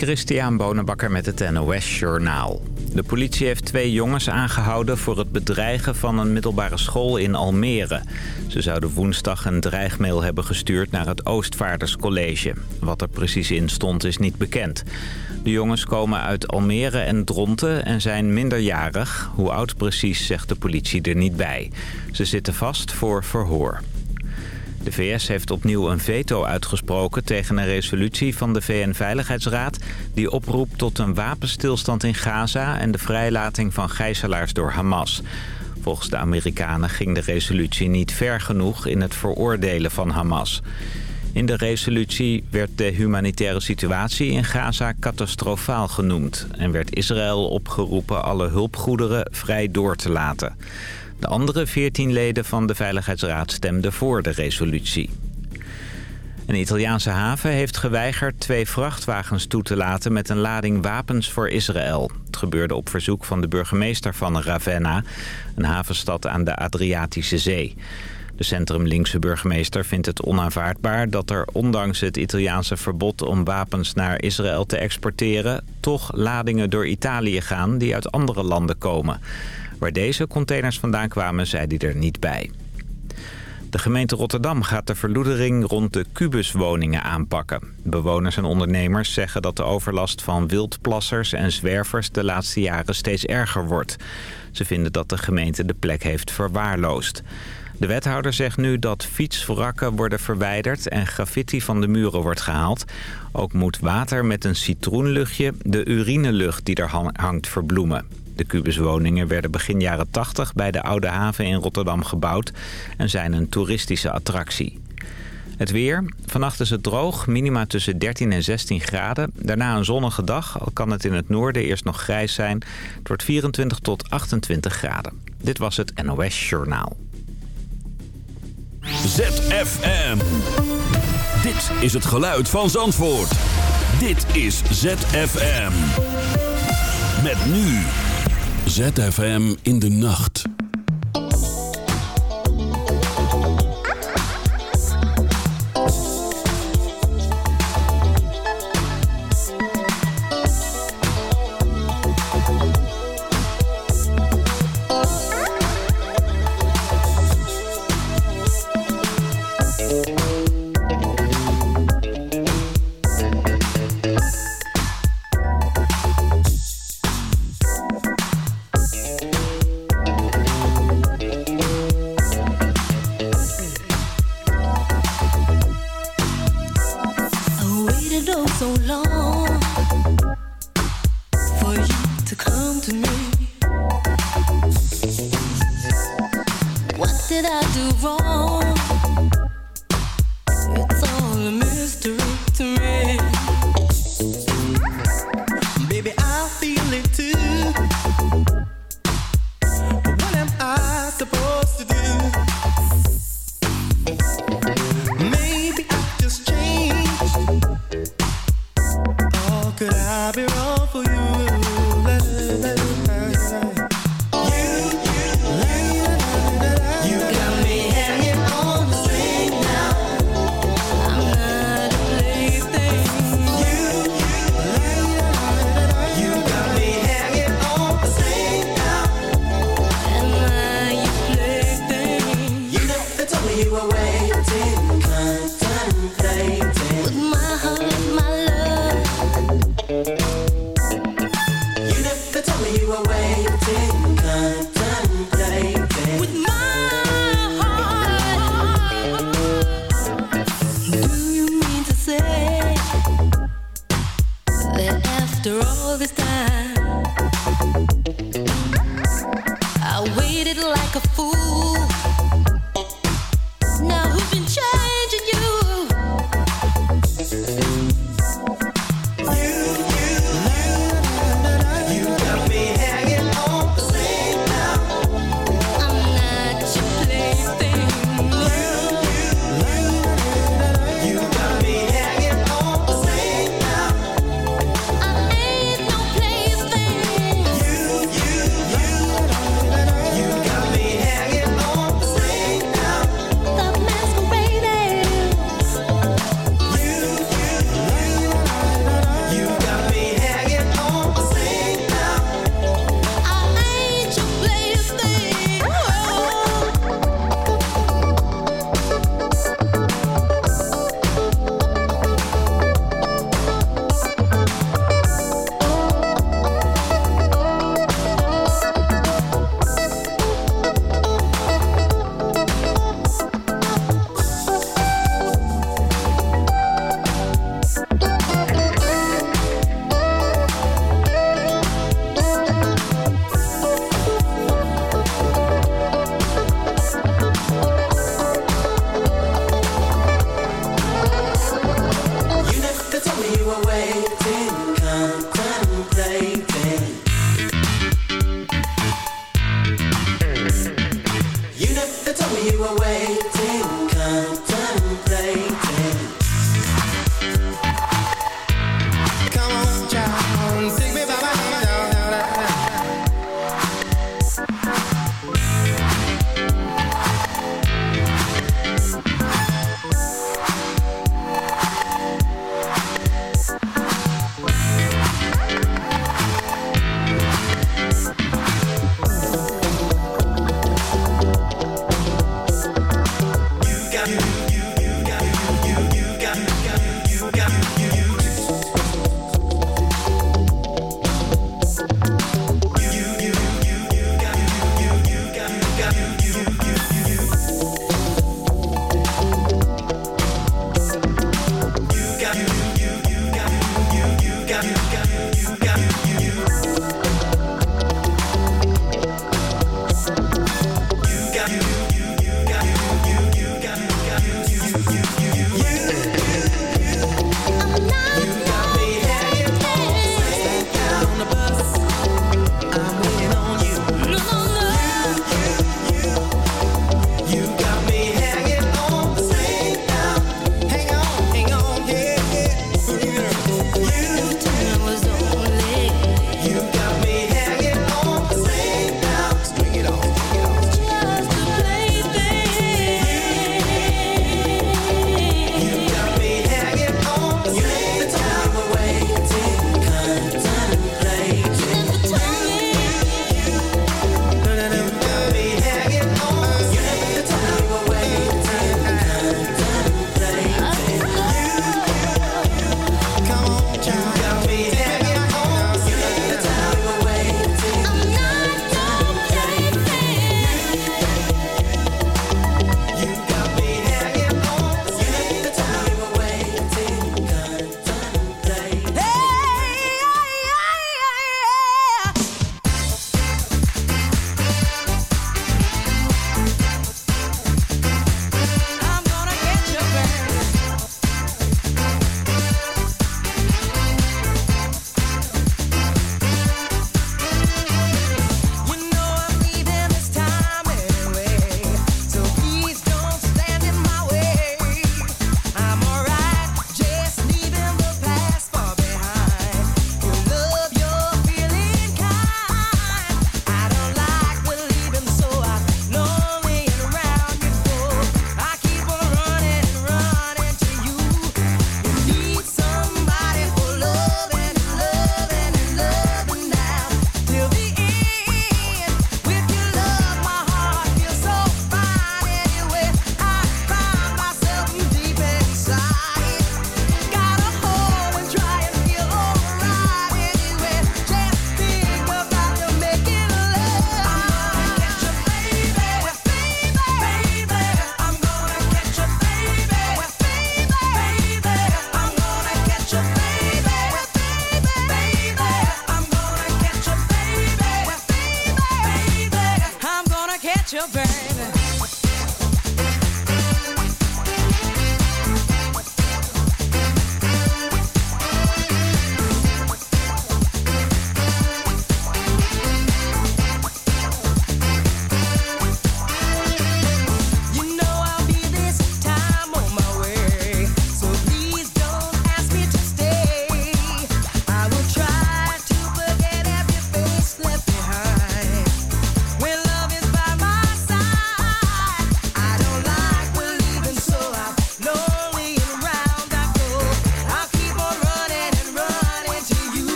Christian Bonenbakker met het NOS Journaal. De politie heeft twee jongens aangehouden voor het bedreigen van een middelbare school in Almere. Ze zouden woensdag een dreigmail hebben gestuurd naar het Oostvaarderscollege. Wat er precies in stond is niet bekend. De jongens komen uit Almere en Dronten en zijn minderjarig. Hoe oud precies zegt de politie er niet bij. Ze zitten vast voor verhoor. De VS heeft opnieuw een veto uitgesproken tegen een resolutie van de VN-veiligheidsraad... die oproept tot een wapenstilstand in Gaza en de vrijlating van gijzelaars door Hamas. Volgens de Amerikanen ging de resolutie niet ver genoeg in het veroordelen van Hamas. In de resolutie werd de humanitaire situatie in Gaza catastrofaal genoemd... en werd Israël opgeroepen alle hulpgoederen vrij door te laten. De andere 14 leden van de Veiligheidsraad stemden voor de resolutie. Een Italiaanse haven heeft geweigerd twee vrachtwagens toe te laten met een lading wapens voor Israël. Het gebeurde op verzoek van de burgemeester van Ravenna, een havenstad aan de Adriatische Zee. De centrumlinkse burgemeester vindt het onaanvaardbaar dat er ondanks het Italiaanse verbod om wapens naar Israël te exporteren... toch ladingen door Italië gaan die uit andere landen komen. Waar deze containers vandaan kwamen, zei hij er niet bij. De gemeente Rotterdam gaat de verloedering rond de kubuswoningen aanpakken. Bewoners en ondernemers zeggen dat de overlast van wildplassers en zwervers de laatste jaren steeds erger wordt. Ze vinden dat de gemeente de plek heeft verwaarloosd. De wethouder zegt nu dat fietswrakken worden verwijderd en graffiti van de muren wordt gehaald. Ook moet water met een citroenluchtje de urinelucht die er hangt verbloemen. De kubuswoningen werden begin jaren 80 bij de Oude Haven in Rotterdam gebouwd en zijn een toeristische attractie. Het weer. Vannacht is het droog, minima tussen 13 en 16 graden. Daarna een zonnige dag, al kan het in het noorden eerst nog grijs zijn. Het wordt 24 tot 28 graden. Dit was het NOS Journaal. ZFM. Dit is het geluid van Zandvoort. Dit is ZFM. Met nu ZFM in de nacht.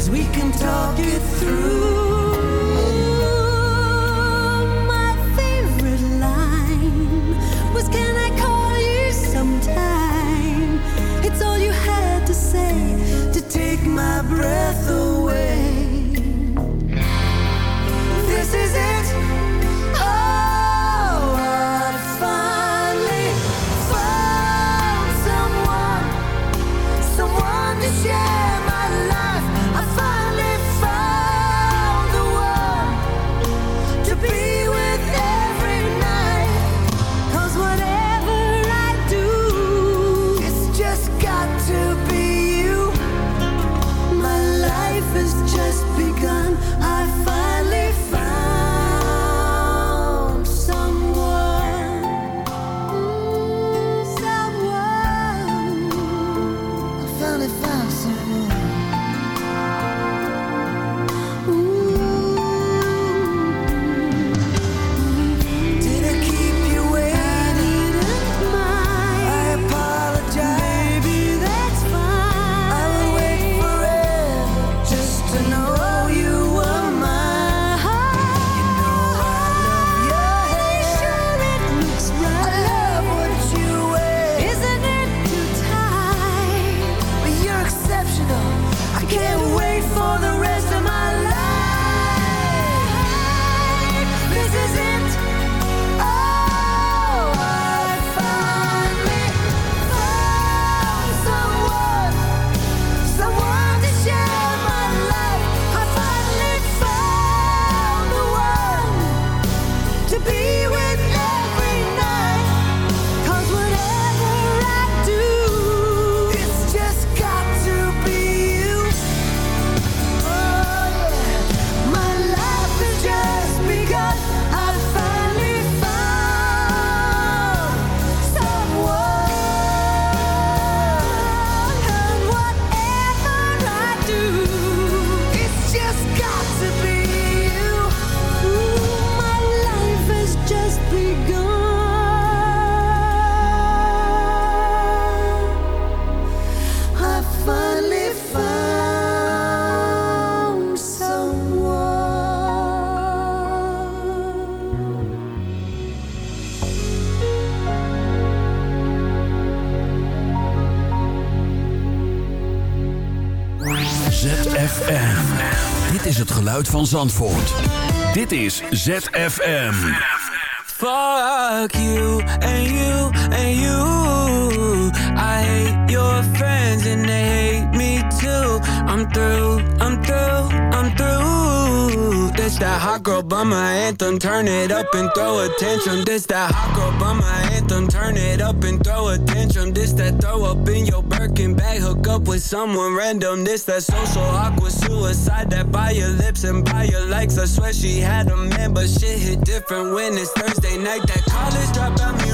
Cause we can talk it through. Geluid van Zandvoort. Dit is ZFM. Fuck you and you and you. I hate your friends and they hate me too. I'm through, I'm through, I'm through. This that hot girl bummer anthem. Turn it up and throw a tantrum. This that hot girl bummer anthem. Turn it up and throw a tantrum. This that throw up in your Birkin bag. Hook up with someone random. This that social awkward suicide. That by your lips and by your likes. I swear she had a man, but shit hit different when it's Thursday night. That college dropout music.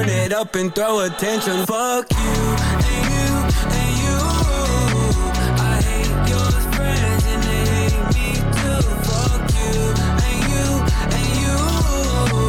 Turn it up and throw attention. Fuck you and you and you. I hate your friends and they hate me too. Fuck you.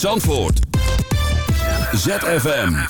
Zandvoort. ZFM.